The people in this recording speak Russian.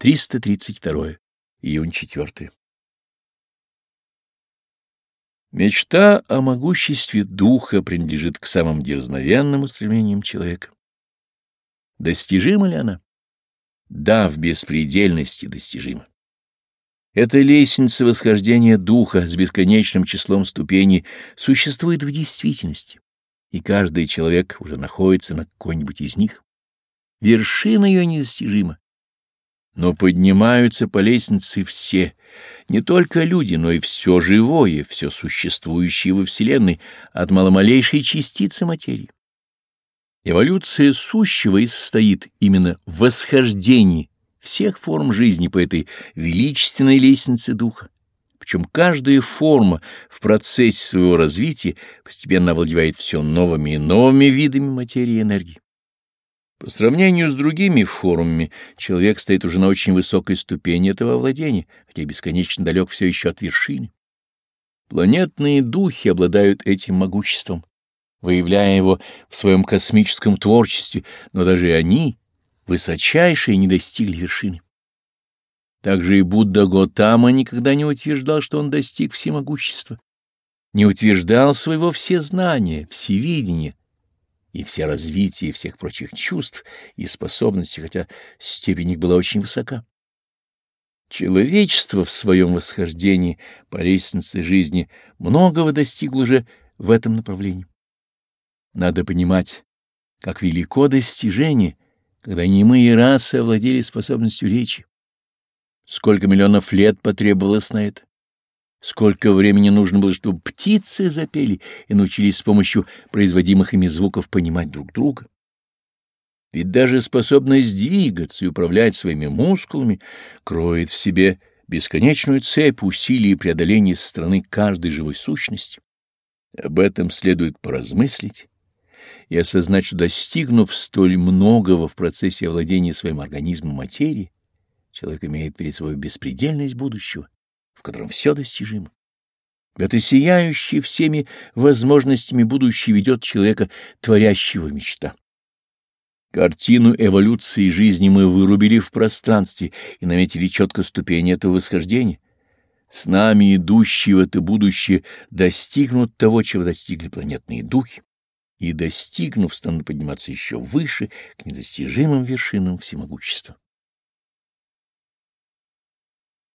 332. Июнь 4. Мечта о могуществе духа принадлежит к самым дерзновенным устремлениям человека. Достижима ли она? Да, в беспредельности достижима. Эта лестница восхождения духа с бесконечным числом ступеней существует в действительности, и каждый человек уже находится на какой-нибудь из них. Вершина ее недостижима. Но поднимаются по лестнице все, не только люди, но и все живое, все существующее во Вселенной, от маломалейшей частицы материи. Эволюция сущего и состоит именно в восхождении всех форм жизни по этой величественной лестнице духа. Причем каждая форма в процессе своего развития постепенно овладевает все новыми и новыми видами материи и энергии. По сравнению с другими формами, человек стоит уже на очень высокой ступени этого владения, хотя бесконечно далек все еще от вершины. Планетные духи обладают этим могуществом, выявляя его в своем космическом творчестве, но даже они, высочайшие, не достигли вершины. Также и Будда Готама никогда не утверждал, что он достиг всемогущества, не утверждал своего всезнания, всевидения, и все развитие всех прочих чувств и способностей, хотя степень их была очень высока. Человечество в своем восхождении по лестнице жизни многого достигло уже в этом направлении. Надо понимать, как велико достижение, когда немые расы овладели способностью речи. Сколько миллионов лет потребовалось на это? Сколько времени нужно было, чтобы птицы запели и научились с помощью производимых ими звуков понимать друг друга? Ведь даже способность двигаться и управлять своими мускулами кроет в себе бесконечную цепь усилий и преодоления со стороны каждой живой сущности. Об этом следует поразмыслить и осознать, что достигнув столь многого в процессе овладения своим организмом материи, человек имеет перед собой беспредельность будущего в котором все достижимо. Это сияющее всеми возможностями будущее ведет человека, творящего мечта. Картину эволюции жизни мы вырубили в пространстве и наметили четко ступени этого восхождения. С нами идущие в это будущее достигнут того, чего достигли планетные духи, и, достигнув, станут подниматься еще выше к недостижимым вершинам всемогущества.